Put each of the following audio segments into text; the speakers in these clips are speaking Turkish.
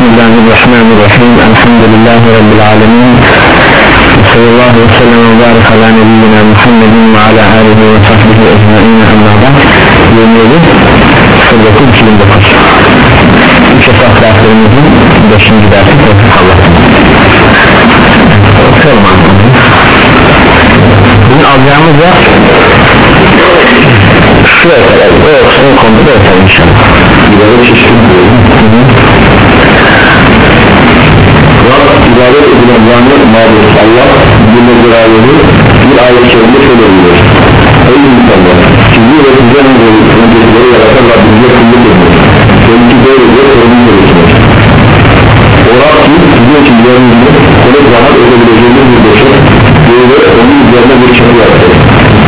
Bismillahirrahmanirrahim. Elhamdülillahi Rabbil Alemin. Sallallahu aleyhi ve sellem ve barik ala nebiyyina Muhammedin ve ala alihi ve sahbihi ecmain. Amma da 27 Sırbeti 2009 3 esas derslerimizin 5. dersi Tevfik Allah'ın. Bugün alacağımız da Şu öteler, o öteler konuda da öteler inşallah. Bir de Rab ibadet edilen zannet mağdur Allah Bunun beraberinde bir ayet şeklinde şöyle diyor Ey insanlar sizi ve size öncekileri yaratan Rabbinize kulluk edin Kendisi böylece sorumlu gerekir O Rab ki sizin için yerini kolay rahat edebileceğiniz bir döşek Böyle onun üzerine bir çatı yaptı.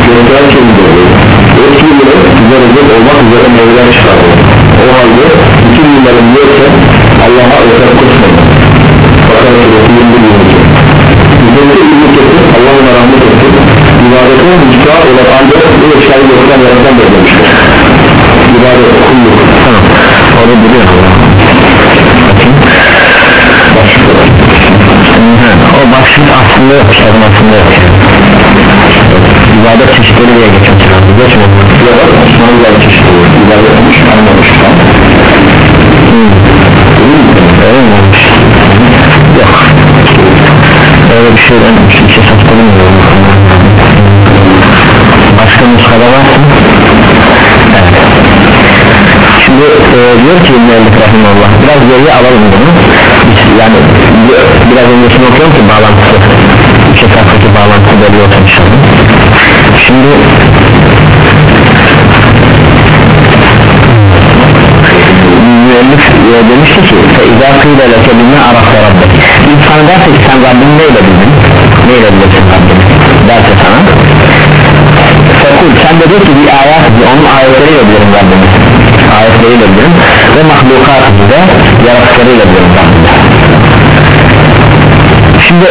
Gökler çevirdi Eski yılı size rezil olmak üzere meyveler çıkardı. O halde bütün yılların yoksa Allah'a özel kutmayın Bakara suresi 21 22 Hizmeti ümmetesi Allah'ın rahmet etti İbadete müstahar olan ancak bu eşyayı yoktan yaratan da demiştir İbadet kulluk Tamam Onu biliyor Allah o başlık aslında yok. Kitabın aslında yok ibadet çeşitleri? Diye da Osmanlı ibadet çeşitleri ibadet olmuş olmuş yok öyle bir şey ben hiç hesap bulunmuyorum başka nuskada var evet. Şimdi e, diyor ki müellif rahimullah biraz geriye alalım bunu. Yani biraz öncesini okuyorum ki bağlantısı üç esaftaki bağlantısı belli olsun inşallah. Şimdi müellif e, demişti ki فَاِذَا قِيلَ لَكَ بِمَا عَرَفْتَ رَبَّكِ İnsan derse ki sen Rabbini neyle bildin neyle bilirsin Rabbini derse sana Fakul sen de diyor ki bir ayet onun ayetleriyle bilirim Rabbini ayetleriyle bilirim ve mahlukatını da yaratıklarıyla bilirim Rabbini şimdi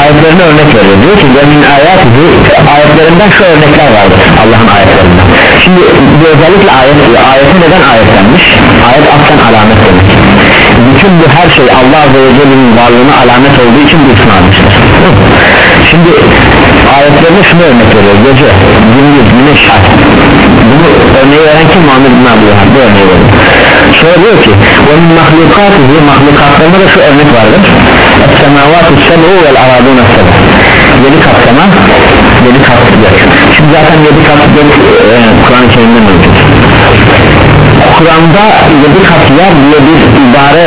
ayetlerine örnek veriyor. Diyor ki min ayetihi ayetlerinden şu örnekler vardır Allah'ın ayetlerinden. Şimdi bir özellikle ayet ayeti neden ayetlenmiş? Ayet aslen alamet demek. Bütün bu her şey Allah Azze ve Celle'nin varlığına alamet olduğu için bu ismi almıştır. Şimdi ayetlerine şunu örnek veriyor. Gece gündüz güneş ay. Bunu örneği veren kim? Muhammed bin Abdülham bu örneği veriyor sonra diyor ki onun mahlukatı mahlukatlarında da şu örnek vardır. Semavatü sebu vel aradun yedi kat sema yedi kat gök şimdi zaten yedi kat gök e, Kur'an-ı Kerim'de mevcut. Kur'an'da yedi kat yer diye bir ibare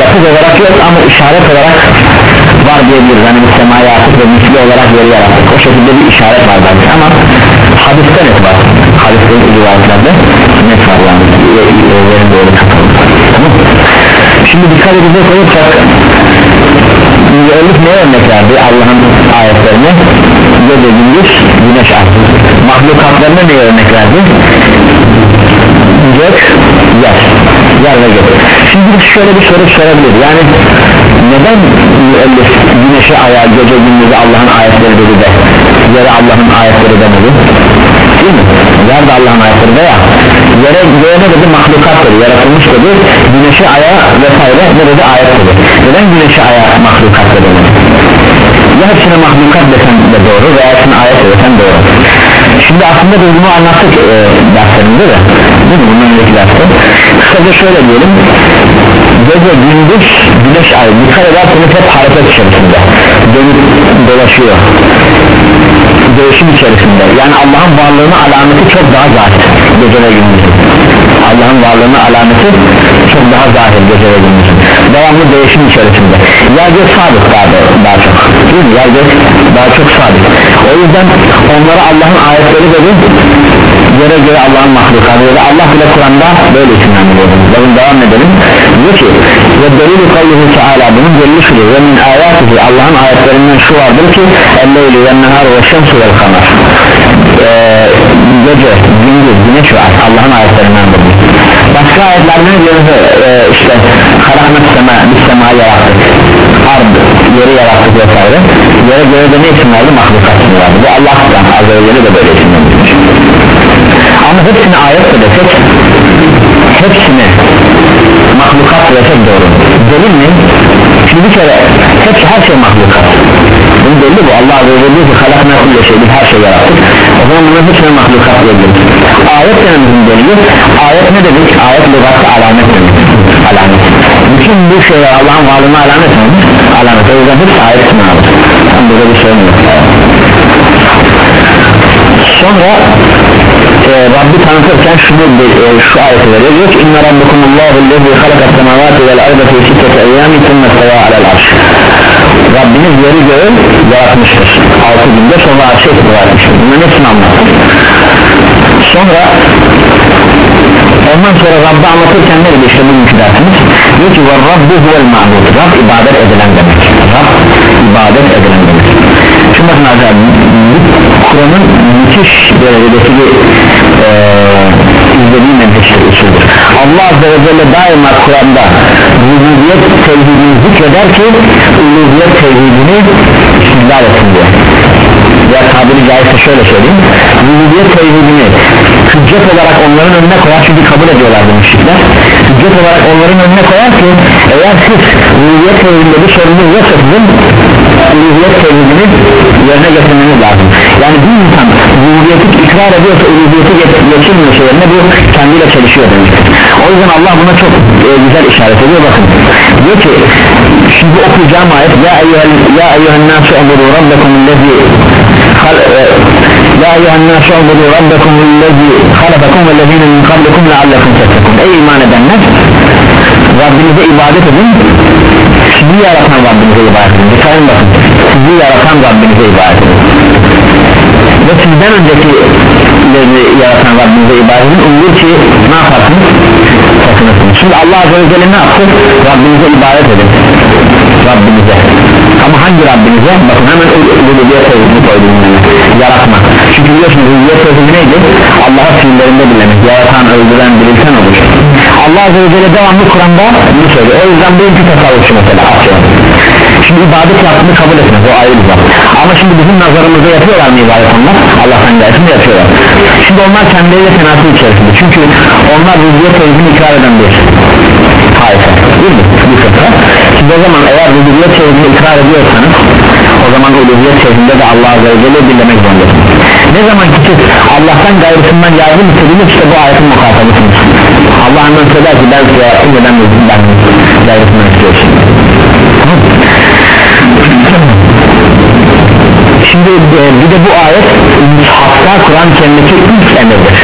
lafız olarak yok ama işaret olarak var diyebiliriz. Hani semaya atıp ve misli olarak yeri yarattık. O şekilde bir işaret var belki ama hadiste net var? Hadiste rivayetlerde net var? Yani yerin doğru kapalı. Tamam. Şimdi dikkat edecek olursak müellif ne örnek verdi Allah'ın ayetlerine? Gece gündüz güneş ay mahlukatlarına ne örnek verdi? Gök yer. Yer ve gök. Şimdi şöyle bir soru sorabilir. Yani neden müellif güneşe aya gece gündüzü Allah'ın ayetleri dedi de. Yere Allah'ın ayetleri demedi. Değil mi? yer de Allah'ın ayetleri de ya? Yere göğe dedi? Mahlukat dedi. Yaratılmış dedi. Güneşe aya vesaire ne dedi? Ayet dedi. Neden güneşe aya mahlukat dedi? Ya hepsine mahlukat desen de doğru veya hepsine ayet desen doğru şimdi aslında biz bunu anlattık e, derslerinde de. Değil mi? Bundan önceki derste. Kısaca şöyle diyelim. Gece gündüz güneş ay dikkat ederseniz hep hareket içerisinde. Dönüp dolaşıyor. Değişim içerisinde. Yani Allah'ın varlığına alameti çok daha zahir gece ve gündüz. Allah'ın varlığına alameti çok daha zahir gece ve gündüz. Devamlı değişim içerisinde. Yer gök sabit daha, daha çok değil mi? yer gök daha çok sabit. O yüzden onlara Allah'ın ayetleri dedi. Yere göre Allah'ın mahlukatı dedi. Allah bile Kur'an'da böyle isimlendiriyor. Bakın devam edelim. Diyor ki ve delilü kavluhu teala. Bunun delili şudur. Ve min ayatihi. Allah'ın ayetlerinden şu vardır ki elleyli ve nehar ve şemsu vel kamer ee, gece, gündüz, güneş ve ay. Allah'ın ayetlerindendir başka ayetlerden diyor? E, işte halakmet sema, biz semayı yarattık. Ard, yeri yarattık vesaire yere göre de ne isim verdi? mahlukat ismi verdi bu Allah'tan azze de böyle isimlendirmiş ama hepsini ayet de desek hepsini mahlukat desek doğru. Bir kere hepsi her şey mahlukat. Bunu belli bu. Allah Azze ve diyor ki halakna kulle şey biz her şey yarattık. O zaman bunların hepsine mahlukat diyebiliriz. Ayet denemizin delili. Ayet ne dedik? Ayet lügatı alamet demek. Alamet bütün bu şeyler Allah'ın varlığına alamet mi? alamet. O yüzden hepsi ayet sınavı tam burada bir sorun yok sonra e, Rabbi tanıtırken şunu e, şu ayeti veriyor. Diyor ki inna rabbukumullahu lezi halakat semavati vel arda fi sitteti eyyami thumma stava alel arş. Rabbiniz yeri göğü yaratmıştır. Altı günde sonra arşa istiva etmiştir bunların hepsini anlattı. Sonra ondan sonra Rabbi anlatırken ne dedi? İşte bugünkü dersimiz diyor ki Rabbu huvel ma'bud Rab ibadet edilen demek. Rab ibadet edilen demek. Şimdi bakın arkadaşlar Kur'an'ın müthiş derecedeki bir e, izlediği menteştir usuldür Allah Azze ve Celle daima Kur'an'da rububiyet tevhidini zikreder ki uluhiyet tevhidini istidlal etsin diye ya tabiri caizse şöyle söyleyeyim. Rububiyet tevhidini hüccet olarak onların önüne koyar. Çünkü kabul ediyorlardı müşrikler hüccet olarak onların önüne koyar ki eğer siz rububiyet tevhidinde bir sorunuz yoksa sizin uluhiyet tevhidini yerine getirmeniz lazım. Yani bir insan rububiyeti ikrar ediyorsa uluhiyeti geçirmiyorsa yerine bu kendiyle çelişiyor demektir o yüzden Allah buna çok e, güzel işaret ediyor. Bakın diyor ki şimdi okuyacağım ayet ya eyyuhen nasu emudu rabbekum lezi ya eyyuhen nasu emudu rabbekum lezi halakakum ve lezine min kablikum leallekum tettekun ey iman edenler Rabbinize ibadet edin. Sizi yaratan Rabbinize ibadet edin. Dikkatin bakın. Sizi yaratan Rabbinize ibadet edin. Ve sizden önceki yaratan Rabbinize ibadet edin. Umur ki ne yaparsınız? Sakınırsınız şimdi Allah Azze ve Celle ne yaptı? Rabbinize ibadet edin. Rabbinize ama hangi Rabbinize? Bakın hemen uluhiyet tevhidini koydum yaratma. Çünkü biliyorsunuz uluhiyet tevhidi neydi? Allah'a fiillerinde bilemek yaratan öldüren dirilten olur. Allah Azze ve Celle devamlı Kur'an'da bunu söylüyor. O yüzden benimki tasavvufçu mesela atıyorum. Şimdi ibadet yaptığını kabul etmez o ayrı bir zat ama şimdi bizim nazarımızda yapıyorlar mı ibadet onlar? Allah'tan gayetinde yapıyorlar şimdi onlar kendileriyle tenası içerisinde. Çünkü onlar rüzgâr tevhidini ikrar eden hayır. Değil mi? bir fıtra şimdi o zaman eğer rüzgâr tevhidini ikrar ediyorsanız o zaman uluhiyet tevhidinde de Allah Azze ve Celle dinlemek zorundasınız. Ne zaman ki siz Allah'tan gayrısından yardım istediğiniz işte bu ayetin muhatabısınız Allah hemen söyler ki ben size yardım eden ben gayrısından istiyorsun Şimdi e, bir de bu ayet Mushaf'ta Kur'an kelimesi ilk emirdir.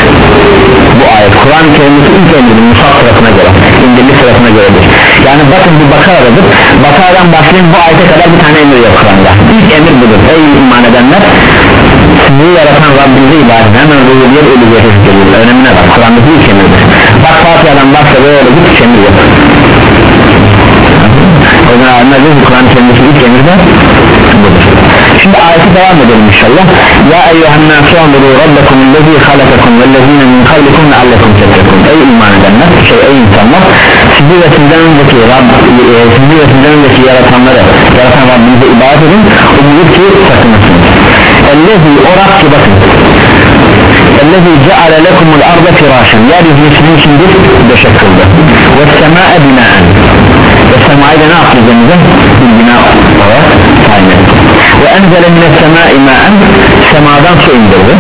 Bu ayet Kur'an kelimesi ilk emirdir Mushaf sırasına göre İndirli sırasına göredir Yani bakın bu Bakara'dadır Bakara'dan başlayın bu ayete kadar bir tane emir yok Kur'an'da. İlk emir budur. Ey iman edenler Sizi yaratan Rabbinize ibadet Hemen rububiyet ölüyeti geliyor. Önemine bak Kur'an'daki ilk emirdir. Bak Fatiha'dan başla böyle bir emir yok. O zaman anladınız Kur'an kendisi ilk emirde budur şimdi ayeti devam edelim inşallah ya eyyühen nasu amuru rabbekum lezi halakakum vellezine min kablikum leallekum tettekun ey iman edenler şey ey insanlar sizi ve sizden önceki Rab, e, sizi ve sizden önceki yaratanları yaratan Rabbinize ibadet edin umulur ki sakınırsınız ellezi o Rab ki bakın ellezi ceale lekumul arda firâşen yeryüzünü sizin için bir döşek kıldı ve semâe binaen ve semayı da ne yaptı üzerinize bir bina olarak ve enzele mine semâi mâen semadan su indirdi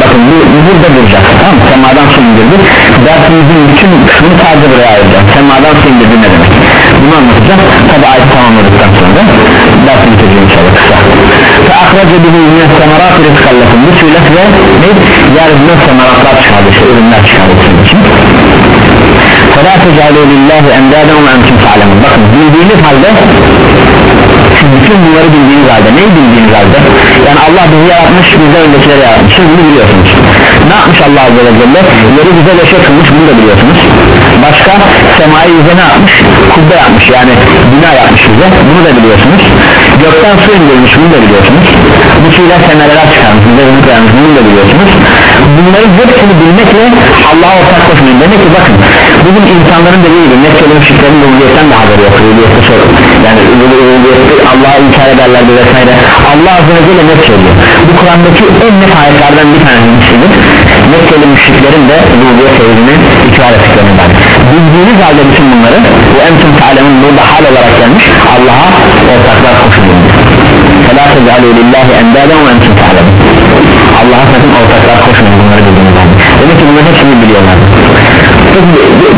bakın bu, bu burada duracak tamam mı? semadan su indirdi dersimizin bütün kısmını sadece buraya ayıracağım semadan su indirdi ne demek bunu anlatacağım tabi ayeti tamamladıktan sonra dersi bitireceğim inşallah kısa fe ahrece bihi mine semarat rizkallakum bu suyla size ne? yeryüzüne semaratlar çıkardı işte ürünler çıkardı sizin için فَلَا تَجْعَلُوا لِلّٰهِ اَنْدَادًا وَاَنْتُمْ تَعْلَمُونَ bakın bildiğiniz halde siz bütün bunları bildiğiniz halde neyi bildiğiniz halde? Yani Allah bizi yaratmış bize öncekileri yaratmış. Siz bunu biliyorsunuz. Ne yapmış Allah Azze ve Celle? Yeri bize leşe kılmış bunu da biliyorsunuz. Başka semayı bize ne yapmış? Kubbe yapmış yani bina yapmış bize bunu da biliyorsunuz. Gökten su indirmiş bunu da biliyorsunuz. Bu suyla semereler çıkarmış bize rızık vermiş bunu da biliyorsunuz. Bunların hepsini bilmekle Allah'a ortak koşmayın. Demek ki bakın bugün insanların dediği gibi Mekke'li müşriklerin rububiyyetten de haberi yok rububiyette sor yani rububiyette Allah'a inkar ederlerdi vesaire Allah Azze ve Celle net söylüyor bu Kur'an'daki en net ayetlerden bir tanesidir Mekkeli müşriklerin de rububiyet tevhidini ikrar ettiklerinden bildiğiniz halde bütün bunları bu entum talemin burada hal olarak gelmiş Allah'a ortaklar koşulun فَلَا تَجْعَلُوا لِلّٰهِ اَنْدَادًا وَاَنْتُمْ تَعْلَمُونَ Allah'a sakın ortaklar koşmayın bunları bildiğiniz halde demek ki bunların hepsini biliyorlar Peki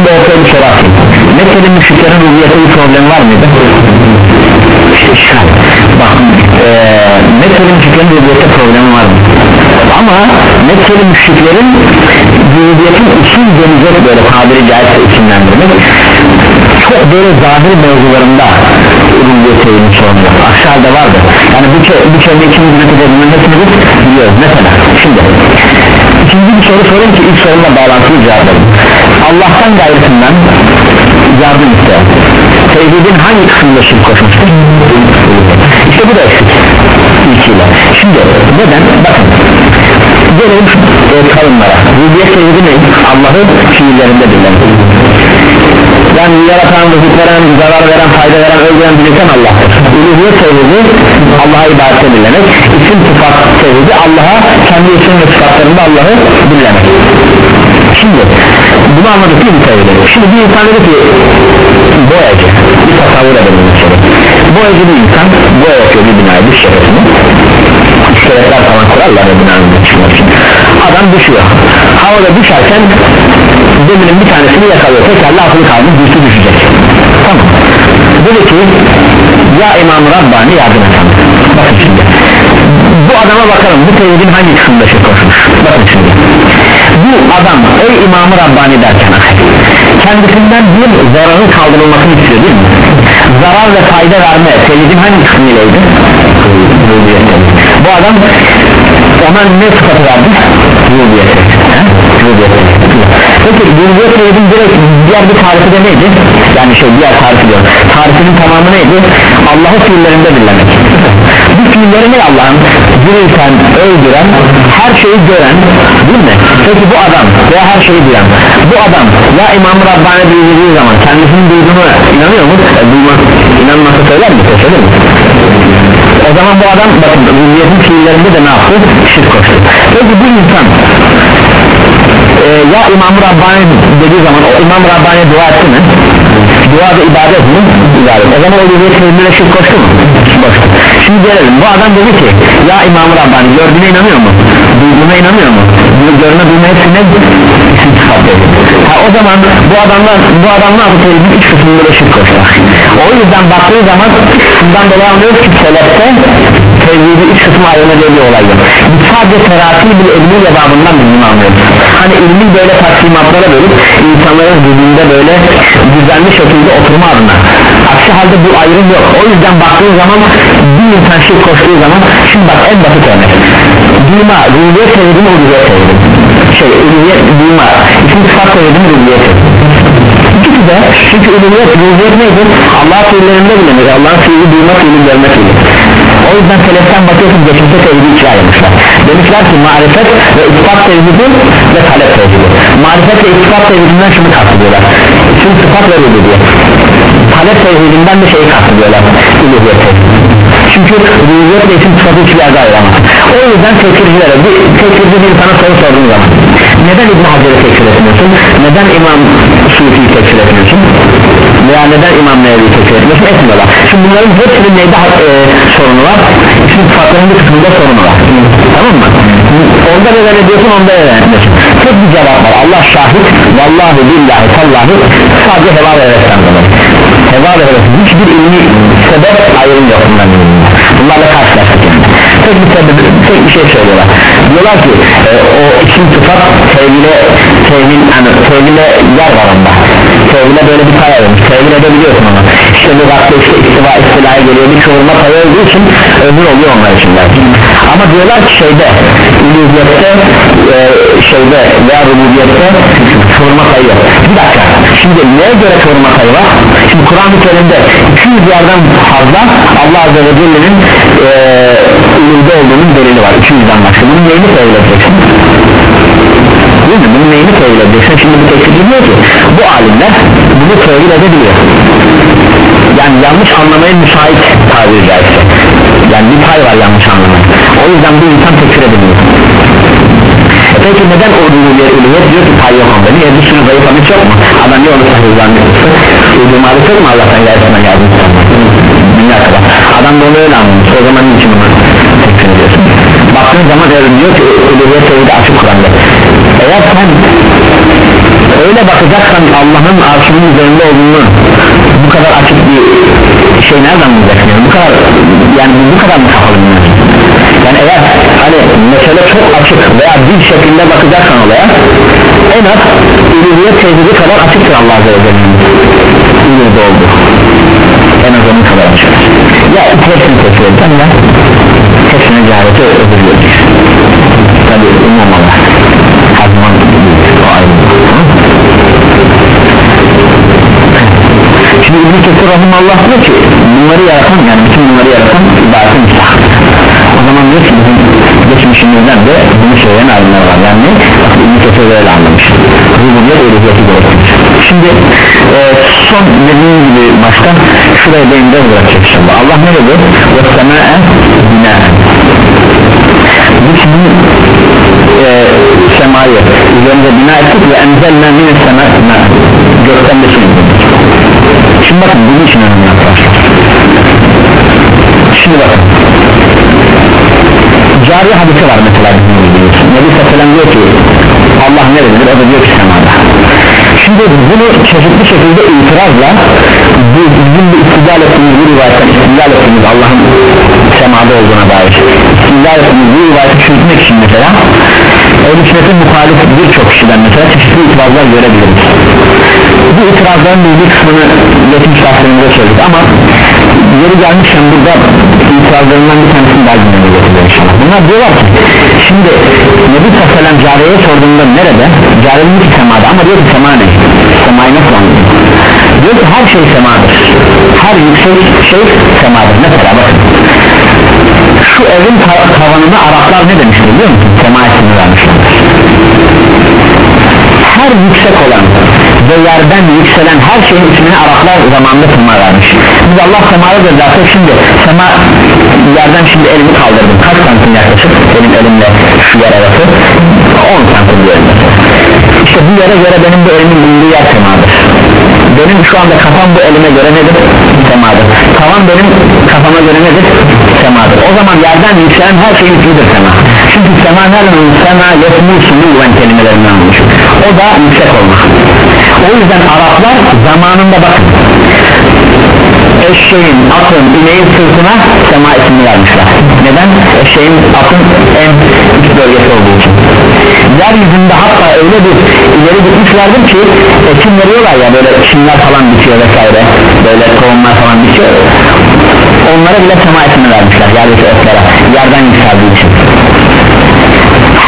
bu ortaya bir soru atayım Mekkeli müşriklerin rububiyette bir problem var mıydı? İşgal Bak ee, Mekkeli müşriklerin rububiyette problemi var mı? Ama Mekkeli müşriklerin rububiyetin usul denecek böyle tabiri caizse isimlendirmek çok böyle zahir mevzularında rububiyet tevhidini sormuyor aşağıda vardı. Yani bu, bu kelime ikimiz kadar hepsini biliyoruz. Mesela şimdi ikinci bir soru sorayım ki ilk sorumla bağlantılı cevaplayayım Allah'tan gayrısından yardım iste tevhidin hangi kısmında şirk koşmuştur? işte bu da eksik. İlkiyle şimdi neden? Bakın. Gelelim e, kavimlere rububiyet tevhidi ne? Allah'ı fiillerinde bilen yani yaratan, rızık veren, zarar veren, fayda veren, öldüren bilirken Allah'tır. Uluhiyet tevhidi Allah'a ibadete dinlemek isim sıfat tevhidi Allah'a kendi isim ve sıfatlarında Allah'ı dinlemek şimdi bunu anladık mi tevhidi şimdi bir insan dedi ki boyacı bir tasavvur edelim mesela boyacı bir insan boya yapıyor bir binayı dış şerefini. İskeletler falan kurarlar ya binanın çıkmak için. Adam düşüyor. Havada düşerken deminin bir tanesini yakalıyor. Tekerle akıllı kalmış düştü düşecek. Tamam. Dedi ki ya İmam Rabbani yardım et bakın şimdi bu adama bakalım bu tevhidin hangi kısmında şey koşmuş bakın şimdi bu adam ey İmam-ı Rabbani derken kendisinden bir zararın kaldırılmasını istiyor değil mi? Zarar ve fayda verme tevhidin hangi kısmıylaydı bu adam ona ne sıfatı verdi rububiyet peki rububiyet tevhidin direkt diğer bir tarifi de neydi? Yani şey diğer tarifi diyor tarifinin tamamı neydi? Allah'ı fiillerinde dinlemek fiilleri ne Allah'ın dirilten, öldüren her şeyi gören değil mi peki bu adam veya her şeyi duyan bu adam ya İmam Rabbani duyduğu zaman kendisinin duyduğuna inanıyor mu? E, duyma, inanması söyler mi? Söyler mi? o zaman bu adam bakın ruhiyetin fiillerinde de ne yaptı? şirk koştu peki bu insan e, ya İmam Rabbani dediği zaman o İmam Rabbani dua etti mi? Dua da ibadet mi? ibadet o zaman o ruhiyet fiillerine şirk koştu mu? koştu şimdi gelelim bu adam dedi ki ya İmam Rabbani gördüğüne inanıyor mu? duyduğuna inanıyor mu? görme duyma hepsi ne? ha o zaman bu adamlar bu adamlar bu tevhidin üç kısmında da şirk koştular o yüzden baktığı zaman bundan dolayı anlıyoruz ki selefte tevhidi üç kısmı ayrılma bir olaydı sadece terapi bir ilmiyle babından bunu anlıyoruz hani ilmi böyle taksimatlara bölüp insanların zihninde böyle düzenli şekilde oturma adına. Aksi halde bu ayrım yok. O yüzden baktığı zaman bir insan şirk koştuğu zaman şimdi bak en basit örnek. Duyma, rüzgar tevhidi mi rüzgar tevhidi şey, rüzgar duyma isim sıfat tevhidi mi rüzgar tevhidi İkisi de çünkü uluhiyet rüzgar neydi? Allah fiillerinde bilinir Allah'ın fiili duyma fiili görme fiili o yüzden seleften bakıyorsun geçmişte tevhidi ikiye ayrılmışlar. Demişler ki marifet ve ispat tevhidi ve talep tevhidi marifet ve ispat tevhidinden şunu kastediyorlar. İsim sıfat ve rububiyet. Talep tevhidinden de şeyi kastediyorlar. Tevhidi çünkü rububiyet ve isim sıfatı hiçbir yerde ayıramaz. O yüzden tekfircilere bir tekfirci bir sana soru sorduğun zaman neden İbn Hacer'i tekfir etmiyorsun? Neden İmam Sufi'yi tekfir etmiyorsun veya neden İmam Nevevi'yi tekfir etmiyorsun etmiyorlar. Şimdi bunların hepsinin neyde e, sorunu var? İsim sıfatların bir kısmında sorunu var. Tamam mı? Onda neden ediyorsun onda neden etmiyorsun tek bir cevap var. Allah şahit. Vallahi billahi tallahi sadece heva ve hevesten dolayı. Heva ve hiçbir ilmi sebep ayrım yok bunların bunlarla karşılaştık tek bir sebep tek bir şey söylüyorlar diyorlar ki e, o isim sıfat tevhile tevhil yani tevhile yer var onda. Tevhile böyle bir pay almış tevhil edebiliyorsun onu. İşte bu vakti işte istiva istilaya geliyor bir çoğulma payı olduğu için ömür oluyor onlar için ama diyorlar ki şeyde uluhiyette e, şeyde veya rububiyette çoğulma payı yok. Bir dakika şimdi neye göre çoğulma payı var? Şimdi Kur'an-ı Kerim'de 200 yerden fazla Allah Azze ve Celle'nin e, uluhide olduğunun delili var. 200'den başka bunun neyini edeceksin değil mi? Bunun neyini edeceksin? Şimdi bu teklif diyor ki bu alimler bunu tevhil edebiliyor yani yanlış anlamaya müsait tabiri caizse yani bir pay var yanlış anlamaya o yüzden bu insan tekfir ediliyor E peki neden o uluhiyet diyor ki pay yok onda? Niye? Bir sürü zayıf hadis yok mu? Adam diyor onu uyduğum hadis yok mu Allah'tan yarısına yardım dünya kadar. Adam da onu öyle anlamış. O zaman niçin bunu tekfir ediyorsun? Baktığın zaman diyor ki uluhiyet tevhidi açık Kur'an'da. Eğer sen öyle bakacaksan Allah'ın arşının üzerinde olduğunu bu kadar açık bir şey nereden bulacaksın? Yani bu kadar yani bu kadar mı kapalı yani eğer hani mesele çok açık veya bir şekilde bakacaksan olaya en az ülüviyet tevhidi kadar açıktır Allah Azze ve Celle'nin ülüviyet oldu. En az onun kadar açık. Ya hepsini tekrar edeceğim ya hepsine cehaleti özür diliyorum tabi umum Şimdi İbn-i Kesir Rahimallah diyor ki bunları yaratan yani bütün bunları yaratan ibadetin müstahak o zaman diyor ki bizim geçmişimizden de bunu söyleyen alimler var. Yani İbn-i Kesir böyle anlamış. Rububiyet ölühiyeti gerektirir şimdi e, son dediğim gibi başta şuraya değineceğiz bırakacak inşallah. Allah ne dedi? Sema'e binaen biz bu e, semayı üzerinde bina ettik ve enzelna mine sema gökten de şimdi şimdi bakın bunun için önemli arkadaşlar şimdi bakın. Cari hadisi var mesela bizim bildiğimiz Nebi Sallam diyor ki Allah nerededir o da diyor ki semada. Şimdi bunu çeşitli şekilde itirazla bizim bir istidlal ettiğimiz bu rivayetten istidlal ettiğimiz Allah'ın semada olduğuna dair istidlal ettiğimiz bu rivayeti çürütmek için mesela ehl-i sünnetin muhalif birçok kişiden mesela çeşitli itirazlar görebiliriz bu itirazların bir kısmını geçmiş derslerimize söyledik ama yeri gelmişken burada itirazlarından bir tanesini daha gündeme getiriyor inşallah bunlar diyorlar ki şimdi Nebi Sallam cariyeye sorduğunda nerede? Cariyenin bir semada ama diyor ki sema ne? Semayı nasıl anlıyor? Diyor ki her şey semadır her yüksek şey semadır mesela bakın şu evin tavanına Araplar ne demiştir biliyor musun? Sema ismini vermişler her yüksek olan ve yerden yükselen her şeyin ismini Araplar zamanında sema vermiş. Biz Allah semaya göndersek şimdi sema yerden şimdi elimi kaldırdım. Kaç santim yaklaşık benim elimle şu yer arası? 10 santim diyelim işte bu yere göre benim bu elimin bulunduğu yer semadır. Benim şu anda kafam bu elime göre nedir? semadır. Tavan benim kafama göre nedir? semadır. O zaman yerden yükselen her şeyin ismidir sema? Çünkü sema nereden? Sema yetmu suluven kelimelerinden olmuş o da yüksek olmak o yüzden Araplar zamanında bakın eşeğin, atın, ineğin sırtına sema ismini vermişler. Neden? eşeğin, atın en üst bölgesi olduğu için. Yeryüzünde hatta öyle bir ileri gitmişlerdir ki ekim veriyorlar ya böyle çimler falan bitiyor vesaire böyle tohumlar falan bitiyor. Onlara bile sema ismini vermişler yerdeki etlere yerden yükseldiği için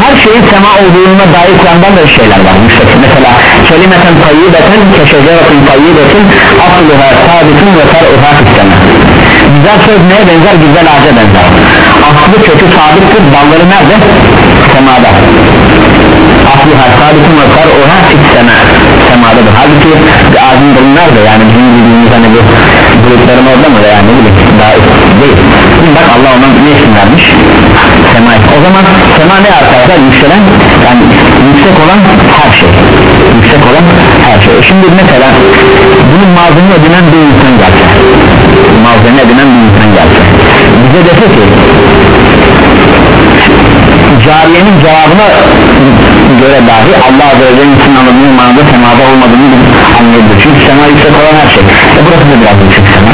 her şeyin sema olduğuna dair Kur'an'dan da şeyler var. Mesela kelimeten tayyibeten keşeceretin tayyibetin asluha sabitun ve far'uha fissene güzel söz neye benzer? Güzel ağaca benzer. Aslı kötü sabittir. Dalları nerede? semada. Asluha sabitun ve far'uha fissene semadadır halbuki bir dalı nerede? Yani bizim bildiğimiz hani bu bulutların orada mı? Veya ne bileyim daha değil. Bak Allah ona ne isim vermiş? Sema o zaman sema ne arkadaşlar? Yükselen yani yüksek olan her şey. Yüksek olan her şey. Şimdi mesela bunun malzeme edinen bir insan gelse malzeme edinen bir insan gelse bize dese ki cariyenin cevabına göre dahi Allah Azze ve Celle'nin için anladığını manada semada olmadığını anlayabilir çünkü sema yüksek olan her şey. E burası da biraz yüksek sema.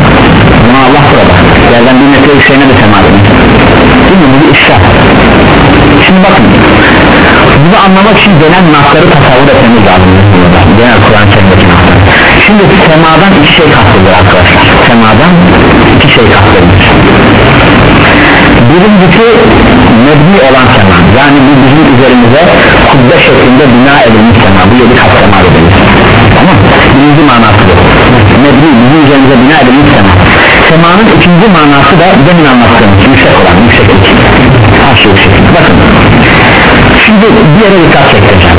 Buna Allah burada yerden bir metre yükseğine de sema demek. Değil mi? Bu bir işler. Şimdi bakın. Bunu anlamak için genel nasları tasavvur etmemiz lazım. Genel Kur'an kelimesi nasları şimdi semadan iki şey kastedilir arkadaşlar. Semadan iki şey kastedilir birincisi mebni olan sema yani bu bizim üzerimize kubbe şeklinde bina edilmiş sema bu yedi kat sema edilmiş. Tamam birinci manası bu. Mebni bizim üzerimize bina edilmiş sema semanın ikinci manası da demin anlattığımız yüksek olan yükseklik aşağı yükseklik bakın. Şimdi bir yere dikkat çekeceğim.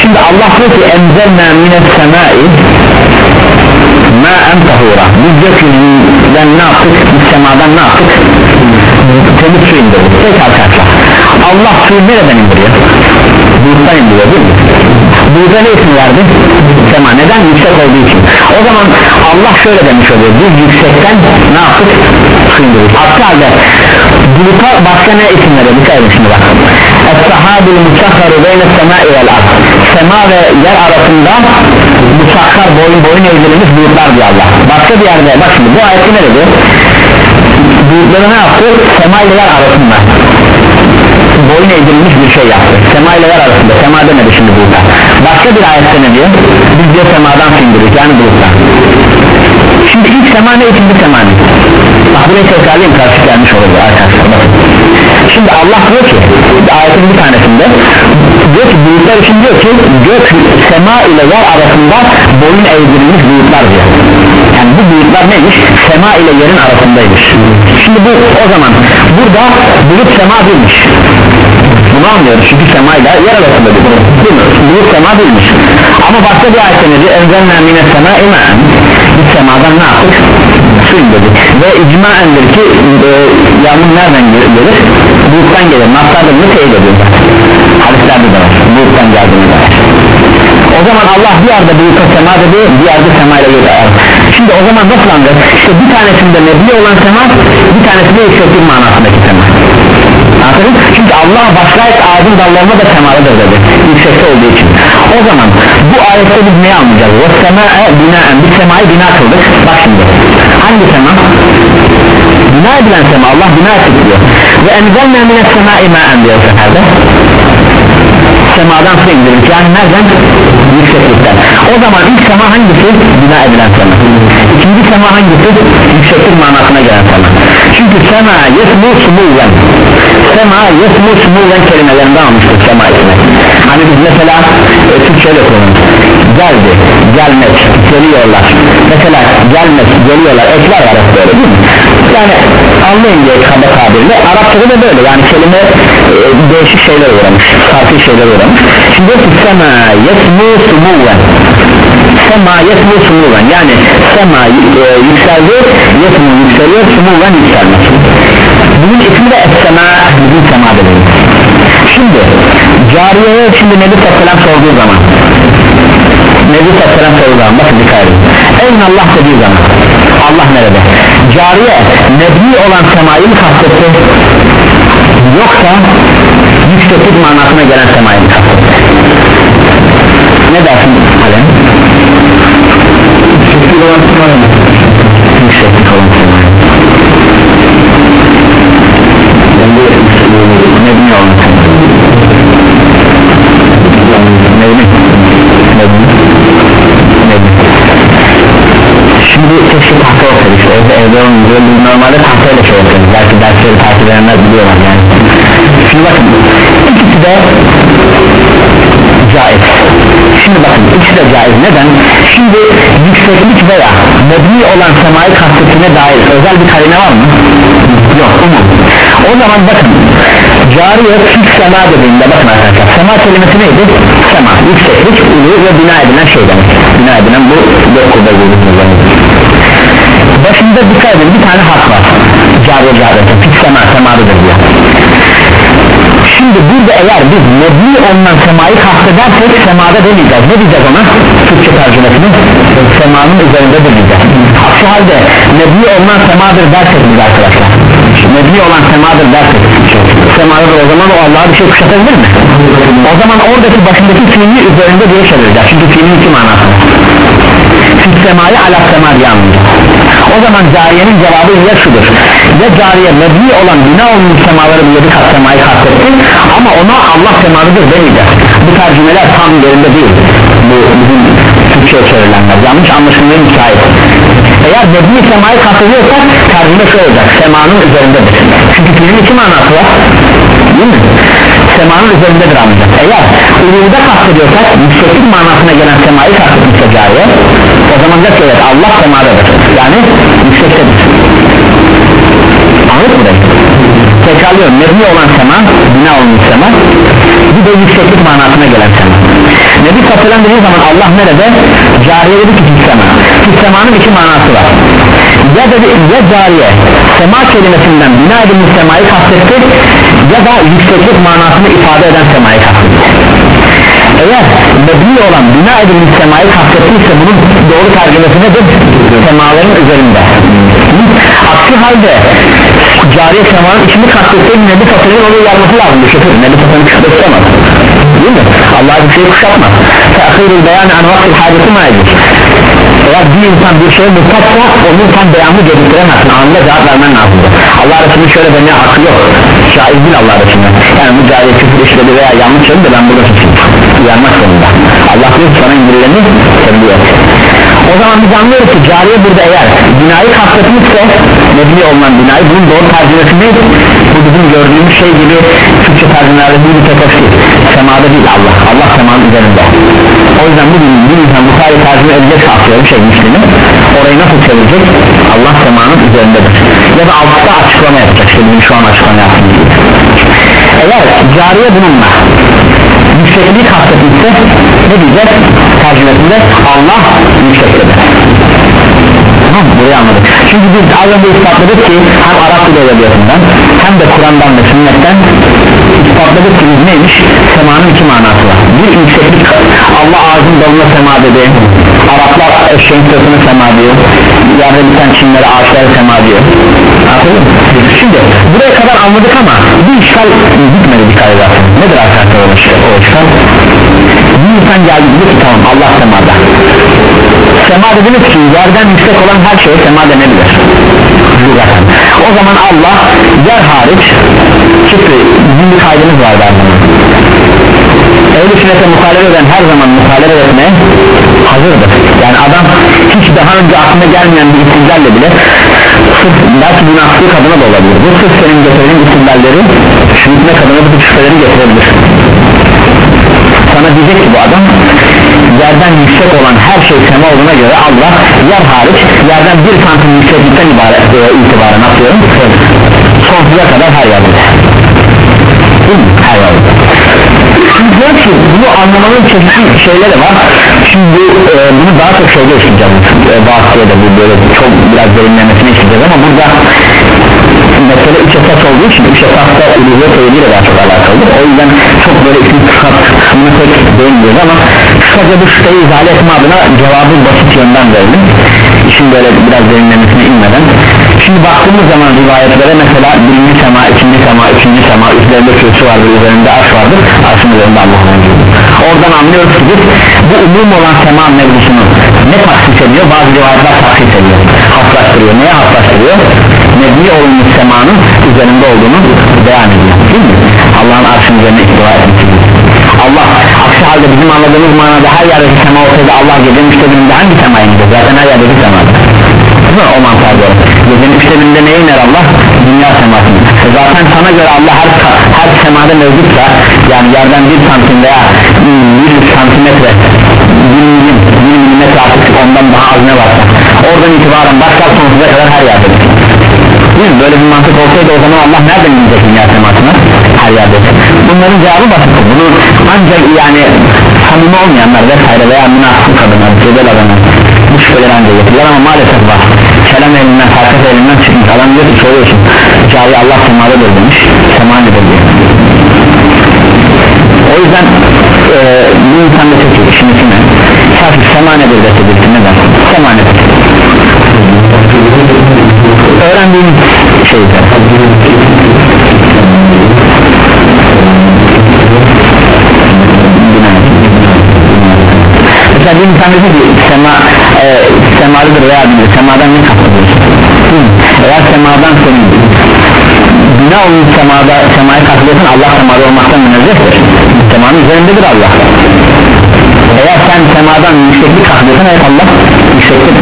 Şimdi Allah diyor ki enzelna mines semai ma en tahura biz gökyüzünden ne yaptık? Biz semadan ne yaptık temiz su indirdik peki arkadaşlar. Allah suyu nereden indiriyor? Buluttan indiriyor değil mi? Buluta ne isim verdi? Sema neden? Yüksek olduğu için. O zaman Allah şöyle demiş oluyor. Biz yüksekten ne yaptık? Su indirdik. Aksi halde buluta başka ne isim veriyor? Dikkat edin şimdi bak? Es-sahabil musakharu beyne semai vel ard. Sema ve yer arasında musakhar boyun boyun eğdirilmiş bulutlar diyor Allah. Başka bir yerde bak şimdi bu ayeti ne dedi Bulutları ne yaptı? Sema ile yer arasında. Boyun eğdirilmiş bir şey yaptı. Sema ile yer arasında. Sema demedi şimdi bulutlar Başka bir ayette ne diyor? Biz diyor semadan sindiriyoruz yani bulutlar Şimdi ilk sema ne ikinci sema ne? Bak burayı tekrarlayayım. Karşı gelmiş olur arkadaşlar bakın. Şimdi Allah diyor ki ayetin bir tanesinde diyor ki bulutlar için diyor ki gök sema ile yer arasında boyun eğdirilmiş bulutlar diyor yani bu bulutlar neymiş? Sema ile yerin arasındaymış. Şimdi bu o zaman burada bulut sema değilmiş. Bunu anlıyoruz çünkü sema ile yer arasında değil mi? bulut sema değilmiş. Ama başka bir ayette ne diyor enzelna mine sema imen biz semadan ne yaptık? Su indirdik. Ve icmaendir ki e, yağmur nereden gelir? Buluttan gelir. Naslarda bunu teyit ediyor. Hadislerde de var. Buluttan geldiğini de var. O zaman Allah bir yerde buluta sema dedi bir yerde sema ile yer şimdi o zaman nasıl anlar işte bir tanesinde nebi olan sema bir tanesinde yükseklik manasındaki sema Anladın? Çünkü Allah başka ayet ağacın dallarına da semalıdır dedi. Yüksekte olduğu için. O zaman bu ayette biz neyi anlayacağız? Ve sema'e binaen biz semayı bina kıldık. Bak şimdi. Hangi sema bina edilen sema Allah bina ettik diyor. Ve enzelne mine semai ma'en diyor seferde semadan su indirilmiş yani nereden? Yükseklikten. O zaman ilk sema hangisi? Bina edilen sema. İkinci sema hangisi? Yükseklik manasına gelen sema. Çünkü sema yesmu sumuven. Sema yesmu sumuven kelimelerinden almıştık sema ismi. Hani biz mesela e, Türkçe'yle kullanıyoruz geldi gelmek geliyorlar. Mesela gelmek geliyorlar. Ekler var. Böyle değil mi yani anlayın diye kaba tabirle Arapçada da böyle. Yani kelime e, değişik şeyler uğramış farklı şeyler uğramış. Şimdi sema yesmu sumuven. Sema yesmu sumuven. Yani sema e, yükseldi yesmu yükseliyor sumuven yükselmez bunun ismi de es-sema bizim sema dediğimiz şimdi cariyeye şimdi Nebi Sallam sorduğu zaman Nebi Sallam sorduğu zaman bakın dikkat edin Eyn Allah dediği zaman Allah nerede? Cariye nebi olan semayı mı kastetti yoksa yükseklik manasına gelen semayı normalde tahtayla şey yapıyoruz belki dersleri takip edenler biliyorlar yani. Şimdi bakın ikisi de caiz. Şimdi bakın ikisi de caiz. Neden? Şimdi yükseklik veya mebni olan semayı kastetine dair özel bir karine var mı? Yok umum. O zaman bakın cariye fik sema dediğinde bakın arkadaşlar sema kelimesi neydi? Sema yükseklik ulu ve bina edilen şey demek. Bina edilen bu dört kurda başında dikkat edin bir tane harf var. Cariye cariye fik sema semalıdır diyor şimdi burada eğer biz nebni olunan semayı kastedersek semada demeyeceğiz. Ne diyeceğiz ona? Türkçe tercümesini? Semanın üzerinde demeyeceğiz. Aksi halde nebni olunan semadır dersek biz arkadaşlar. Nebni olan semadır dersek. Semadır o zaman o Allah'a bir şey kuşatabilir mi? O zaman oradaki başındaki fiili üzerinde diye çevireceğiz çünkü fiilin iki manası var fit semayı ala sema anlayacağız o zaman cariyenin cevabı ya şudur. Ya cariye nebni olan bina olmuş semaları bir yedi kat kastetti ama ona Allah semalıdır demeyeceğiz. Bu tercümeler tam yerinde değil. Bu bizim Türkçe'ye çevrilenler. Yanlış anlaşılmaya müsait eğer nebni semayı kastediyorsak tercüme şu olacak. Semanın üzerindedir. Çünkü filin iki manası var. Değil mi semanın üzerindedir ancak eğer uluda kastediyorsak yükseklik manasına gelen semayı kastetmişse cariye o zaman da evet Allah semadadır. Yani yüksektedir anladın mı? Tekrarlıyorum. Nebni olan sema bina olmuş sema. Bir de yükseklik manasına gelen sema. Nebi Sallallahu dediği zaman Allah nerede? Cariye dedi ki sema. Semanın iki manası var. Ya dedi ya cariye sema kelimesinden bina edilmiş semayı kastetti ya da yükseklik manasını ifade eden semayı kastetti eğer mebni olan bina edilmiş semayı kastetmişse bunun doğru tercümesi nedir? semaların üzerinde. Aksi halde cariye semanın içini kastetseydi nebi fatırın onu yarması lazım. Şoför nebi fatırın kuşatamaz değil mi? Allah bir şey kuşatmaz. Teakhirul beyan an vaktil hadisi maidir eğer bir insan bir şeye muhtaçsa onun tam beyanını geciktiremezsin. Anında cevap vermen lazım. Allah Resulü şöyle demeye hakkı yok. Şaiz değil Allah Resulü yani cariye küfür işledi veya yanlış söyledi de ben burada tutayım uyanmak zorunda. Allah diyor sana indirileni tebliğ et. O zaman biz anlıyoruz ki cariye burada eğer binayı kastetmişse nebni olunan binayı bunun doğru tercümesi neydi? bu bizim gördüğümüz şey gibi Türkçe tercümelerde bir tefsir semada değil Allah. Allah semanın üzerinde. O yüzden bu bir insan Bukhari tercüme edecek atıyorum şey Müslüm'ü orayı nasıl çevirecek? Allah semanın üzerindedir. Ya da altta açıklama yapacak işte bizim şu an açıklama yaptığımız gibi eğer cariye bununla yüksekliği kastetmişse ne diyeceğiz tercümesinde Allah yüksektedir tamam burayı anladık. Çünkü biz az önce ispatladık ki hem Arap dili edebiyatından hem de Kur'an'dan ve sünnetten ispatladık ki neymiş? Semanın iki manası var. Bir yükseklik. Allah ağzın dalına sema dedi. Araplar eşeğin sırtını sema diyor. Yerde biten çimleri ağaçları sema diyor. Şimdi buraya kadar anladık ama bir işgal bitmedi dikkat edersin nedir arkadaşlar o işgal, bir insan geldi dedi ki tamam Allah semada. Sema dediniz ki yerden yüksek olan her şeye sema denebilir. O zaman Allah yer hariç çıktı kaydımız var der zaman Ehl-i sünnete muhalefet eden her zaman muhalefet etmeye hazırdır. Yani adam hiç daha önce aklına gelmeyen bir istillalle bile sırf belki münafıklık adına da olabilir. Bu sırf senin getirdiğin istillalleri şüphine kadına bu şüphelerini getirebilir. Sana diyecek ki bu adam yerden yüksek olan her şey sema olduğuna göre Allah yer hariç yerden bir santim yükseklikten ibaret, e, itibaren atıyorum. Sonsuza kadar her yerde değil mi? diyor ki bunu anlamanın çeşitli şeyleri var. Şimdi bu, e, bunu daha çok şeyde işleyeceğiz e, da bu böyle çok biraz derinlemesine işleyeceğiz ama burada mesele üç esas olduğu için üç esasta uluhiyet tevhidiyle daha çok alakalıdır o yüzden çok böyle isim sıfat kısmına pek değinmiyoruz ama kısaca bu şüpheyi izale etme adına cevabı basit yönden verelim işin böyle biraz derinlemesine inmeden. Şimdi baktığımız zaman rivayetlere mesela birinci sema, ikinci sema, üçüncü sema üzerinde kürsü vardır, üzerinde arş vardır arşın üzerinde Allah'ın vücudu oradan anlıyoruz ki bu umum olan sema mevzusunu ne taksis ediyor? Bazı rivayetler taksis ediyor. Haslaştırıyor, neye haslaştırıyor nebni olmuş semanın üzerinde olduğunu beyan ediyor. Değil mi? Allah'ın arşın üzerine ihtiva etmesi Allah aksi halde bizim anladığımız manada her yerdeki sema olsaydı Allah gecenin üçte birinde hangi semaya inecek zaten her yerdeki değil mi? O mantığa göre. Gecenin üçte birinde neye iner Allah? Dünya semasını e zaten sana göre Allah her, her semada mevcutsa yani yerden bir santim veya bir santimetre bir milim bir milimetre artık ondan daha az ne varsa oradan itibaren başlar sonsuza kadar her yerde. Mi? böyle bir mantık olsaydı o zaman Allah nereden inecek dünya semasına yerde bunların cevabı basit bunu ancak yani samimi olmayanlar vesaire veya münafık adamlar cebel adamlar bu şüpheleri ancak getirirler ama maalesef var kelam elinden farkası elinden çıkmış adam diyor ki soruyorsun cari Allah semalıdır demiş sema nedir diyor. O yüzden e, bu insan da çok iyi şimdi şimdi sadece sema nedir desebilsin neden sema nedir? Öğrendiğim şey mesela bir insan dedi ki sema, e, semalıdır veya bilir semadan ne kastediyorsun eğer semadan senin bina olmuş semada semayı kastediyorsan Allah semada olmaktan münezzehtir. Semanın üzerindedir Allah. Eğer sen semadan yükseklik kastediyorsan evet Allah yüksektir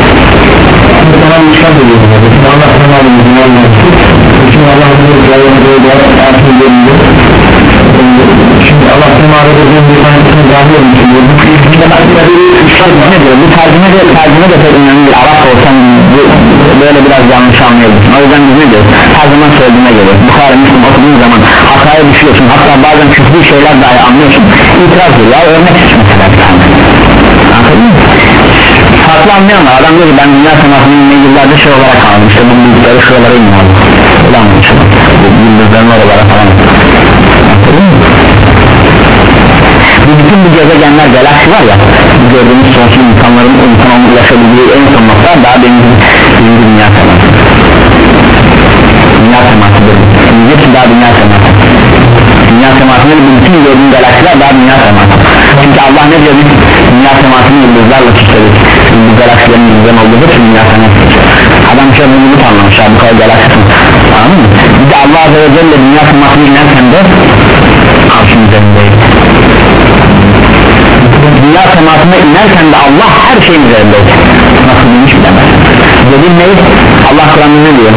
tamam müşkat ediyorsun. Allah semadan çünkü Allah şimdi Allah semada dediğim bir tanesini dahil olmuş ne diyor? Bu tercüme de tercüme de pek önemli değil Arap olsan bu, böyle biraz yanlış anlayabilirsin. O yüzden biz ne diyoruz? Her zaman söylediğine göre. Bukhara Müslüm okuduğun zaman hataya düşüyorsun. Hatta bazen küfrü şeyler dahi anlıyorsun. İtiraz ediyor. Ya örnek mesela anladın mı? Farklı anlayan adam diyor ki ben dünya semasının yıllarca şey olarak aldım işte bu büyükleri şuralara iniyor gezegenler galaksi var ya gördüğümüz sonsuz insanların insan ulaşabildiği en son nokta daha benim birinci dünya teması. Dünya temasıdır daha dünya teması. Dünya temasını bütün gördüğün galaksiler daha dünya teması. Çünkü Allah ne diyor dünya temasını yıldızlarla çizedik bu galaksilerin yıldızların olduğu hepsi dünya teması. Adam şey bunu anlamış. Abi bu kadar galaksi anladın mı? bir de Allah Azze ve Celle dünya temasını inerken de üzerindeyiz dünya temasına inerken de Allah her şeyin üzerindeyiz nasıl bilmiş bilemez. Dediğim ne? Allah Kur'an'da ne diyor?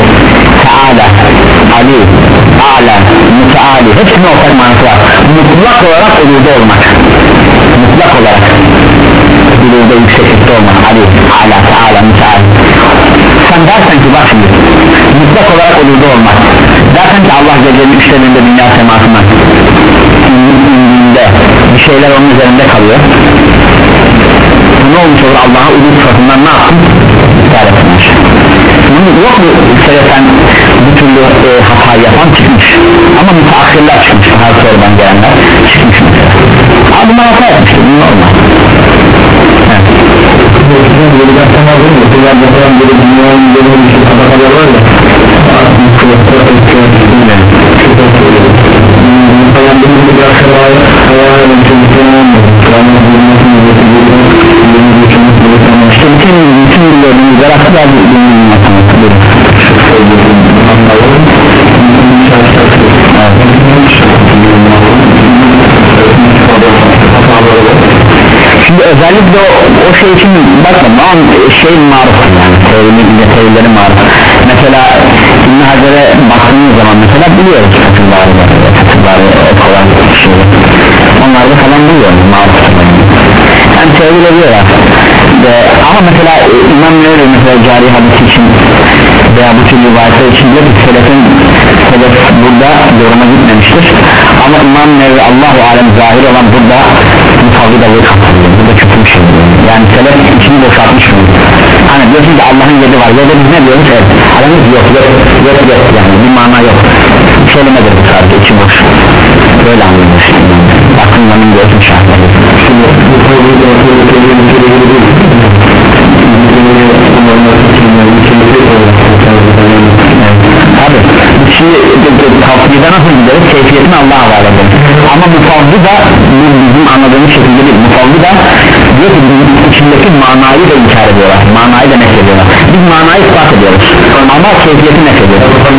Teala, Ali, Ala, Müteali hepsinin ortak manası var. Mutlak olarak ölüde olmak. Mutlak olarak. Ölüde yükseklikte olmak. Ali, Ala, Teala, Müteali sen dersen ki bak şimdi mutlak olarak ölüde olmak. Dersen ki Allah gecenin üçlerinde dünya indiğinde bir şeyler onun üzerinde kalıyor. Ne olmuş olur? Allah'a ulu sıfatından ne yaptın? İptal etmiş. Bunu yok mu sebepten bir türlü e, hata yapan çıkmış? Ama müteahhirler çıkmış her sonradan gelenler çıkmış mesela. Ama bunlar hata yapmıştır bu normal bütün bütün gördüğümüz yarattılar bir ünlü matematik Şimdi özellikle o, o şey için bakma an şey maruf yani teorilerin teorileri maruf. Mesela İbn Hacer'e baktığımız zaman mesela biliyoruz falan şeyleri onlarda falan buluyoruz maruf yani tevil ediyorlar Ve, ama mesela e, İmam Nevevi mesela cari hadisi için veya bu tür rivayetler için diyor ki selefin selef burada yoruma gitmemiştir. Ama İmam Nevevi Allahu Alem zahir olan burada mutavvidalığı kapatıyor bu da kötü bir şey. Yani selef içini boşaltmış mı? Hani diyorsun ki Allah'ın yedi var. Yedi biz ne diyoruz? Evet. Aramız yok. Yok yok yok. Yani bir mana yok. Söylemedir bu sadece içi boş. Böyle anlıyoruz aklımdanın gözüm şahları. Tabi şimdi tavsiyede nasıl gideriz keyfiyetini Allah'a ederiz ama mutavvı da bizim anladığımız şekilde değil mutavvı da diyor ki içindeki manayı da inkar ediyorlar. Manayı da nef ediyorlar biz manayı ispat ediyoruz. Ama keyfiyeti nef ediyoruz tabi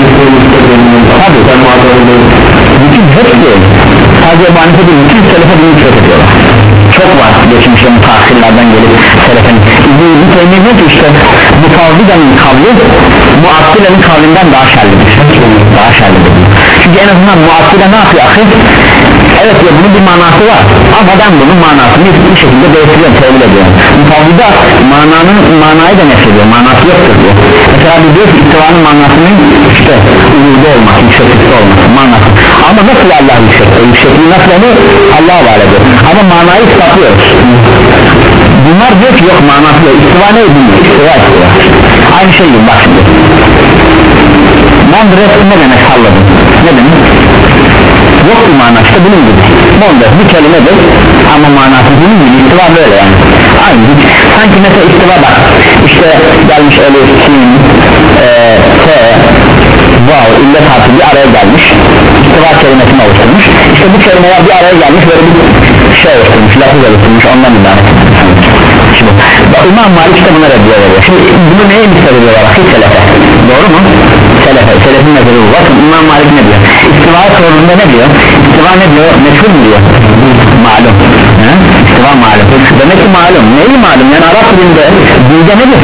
bütün hepsi sadece bu hanife değil bütün selefe bunu ispat ediyorlar. Çok var geçmişte mutahhirlerden gelip selefin bu teymiye diyor ki işte. Mutavvidanın kavli muattilenin kavlinden daha şerlidir. Daha şerlidir. Çünkü en azından muattile ne yapıyor evet ya bunun bir manası var. Ama ben bunun manasını bir şekilde değiştiriyorum tevil ediyorum. Mutavvida mananın manayı da nefrediyor manası yoktur diyor. Mesela bir diyor ki ittivanın manasının işte uyurda olması yükseklikte olması manası. Ama nasıl Allah yüksekte yüksekliği nasıl olur Allah'a var ediyor. Ama manayı ispatlıyoruz bunlar diyor ki yok manası yok. İstiva ne bilmiyor istiva istiva aynı şey gibi bak şimdi. Mondres ne demek salladım? Ne demek yok bir manası işte bunun gibi. Mondres bir kelimedir ama manası bunun gibi istiva böyle yani. Aynı sanki mesela istiva bak işte gelmiş elif sin e, t vav illet harfi bir araya gelmiş. İstiva kelimesini oluşturmuş. İşte bu kelimeler bir araya gelmiş böyle bir şey oluşturmuş lafız oluşturmuş ondan ibaret şimdi İmam Malik işte buna reddiye veriyor. Şimdi bunu neye misal ediyorlar? Ki selefe. Doğru mu? Selefe. Selefin mezarı bu. Bakın İmam Malik ne diyor? İstiva sorduğunda ne diyor? İstiva ne diyor? Meşhur mu diyor? Malum. He? istiva malum. Demek ki malum. Neyi malum? Yani Arap dilinde dilde nedir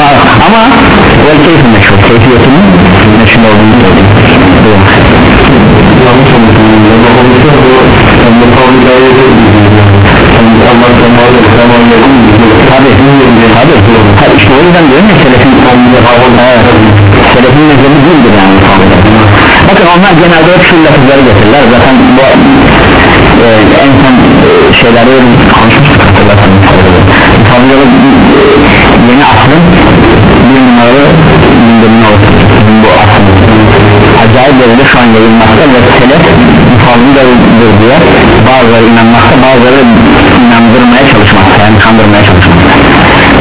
malum ama vel keyfi meşhur keyfiyetinin meşhur olduğunu söylüyor Tabi Tabi Tabi işte o yüzden diyorum ya selefin. Selefin mezhebi değildir yani Bakın onlar genelde hep şu lafızları getirirler Zaten bu e, en son e, şeyleri konuşmuştuk hatırlatalım Tabiyalı e, yeni aslın bir numaralı gündemine olsun bu aslın acayip derecede şu an yayılmakta ve selef fazladır diye bazı bazıları inanmakta bazıları inandırmaya çalışmakta yani kandırmaya çalışmakta.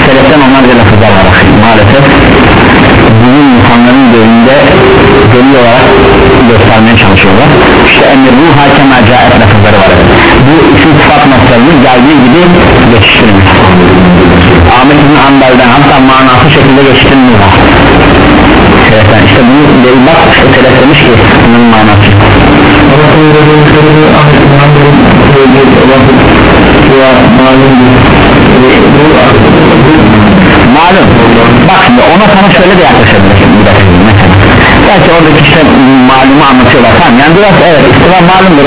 Seleften onlarca lafızlar var. Maalesef bugün insanların gözünde deli olarak göstermeye çalışıyorlar. İşte emir ruh hakem acayip lafızları var. Bu isim sıfat noktalarını geldiği gibi geçiştirmiş Ahmet bin hatta manası şekilde geçiştirmiyor Seleften işte bunu değil bak işte selef ki bunun manası. Malum bak şimdi ona sana şöyle de yaklaşabilirsin bir belki oradaki işte malumu anlatıyorlar tamam yani biraz evet istiva malumdur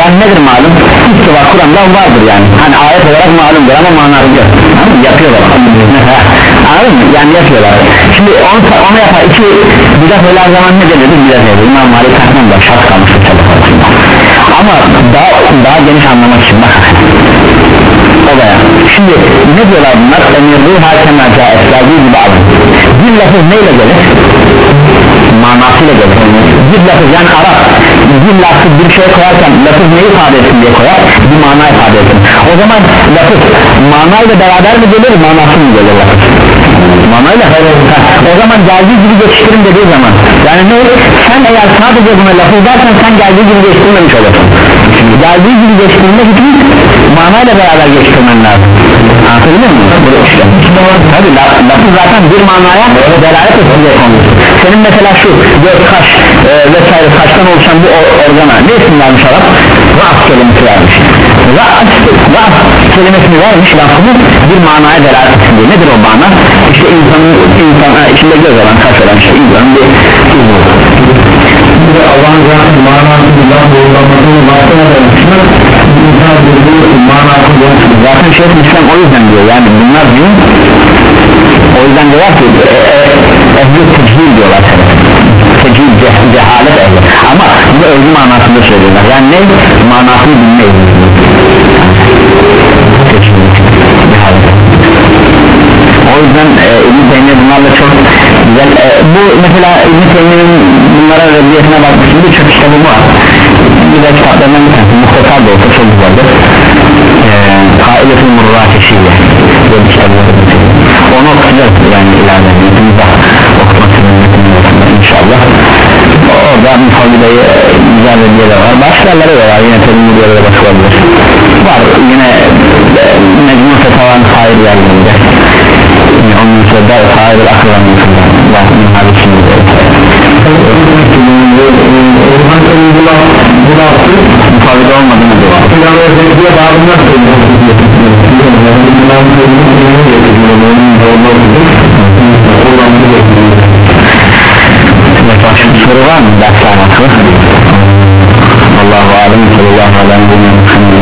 yani nedir malum istiva Kur'an'da vardır yani hani ayet olarak malumdur ama manası yok tamam yapıyorlar anladın mı yani yapıyorlar şimdi onu, onu yapar iki bidat öyle zaman ne denir bidat öyle İmam Malik Rahman da şart kalmıştır tabi ama daha, daha geniş anlamak için bak olaya şimdi ne diyorlar bunlar emirli hakem acayip geldiği gibi bir lafız neyle gelir manasıyla gelir. Bir lafız yani Arap bir lafız bir şey koyarken lafız ne ifade etsin diye koyar? Bir mana ifade etsin. O zaman lafız manayla beraber mi gelir manası mı gelir lafız manayla o zaman geldiği gibi geçiştirin dediği zaman. Yani ne sen eğer sadece buna lafız dersen sen geldiği gibi geçtirmemiş olursun. Geldiği gibi geçtirmek için manayla beraber geçtirmen lazım. Anlatabiliyor muyum? işte. tabi lafız zaten bir manaya delalet diye konulur senin mesela şu göz kaş e, vesaire kaştan oluşan bir organa ne isim vermiş Arap? Ra'as kelimesi vermiş. Ra'as kelimesini vermiş lafını bir manaya delalet etsin diye nedir o mana? İşte insanın insan, içinde göz olan kaş olan şey insanın bir bir Allah'ın zaten manasını laf doğrulamasını baktığına da insan bildiği manasını doğrulamasını zaten Şeyh İslam o yüzden diyor yani bunlar diyor o yüzden diyorlar ki e, e, ehli tecil diyorlar. Ce, cehalet ehli. Ama bu özü manasında söylüyorlar. Yani ne? Manasını bilmeyiz o yüzden e, İbn Teymiye bunlarla çok güzel e, bu mesela İbn Teymiye'nin bunlara reddiyetine bakmışım birçok kitabı var bir de kitaplarından bir tanesi muhtasar da olsa çok güzeldir. E, Kaidetul Murrakeşiye diye bir kitabı var. Onu okuyacağız yani ileride YouTube'da okumak için inşallah. Orada Muhammed'e güzel reddiyeler var. Başka yerlere de var yine terim videoları başka olabilir var yine e, Mecnun Fetavan hayır yerlerinde der sahibi akıllanmasından Allah'ın hadisini de. Mukavit olmadığını dua soru var mı? Derse alakalı? Allah'u alem sallallahu aleyhi ve sellem.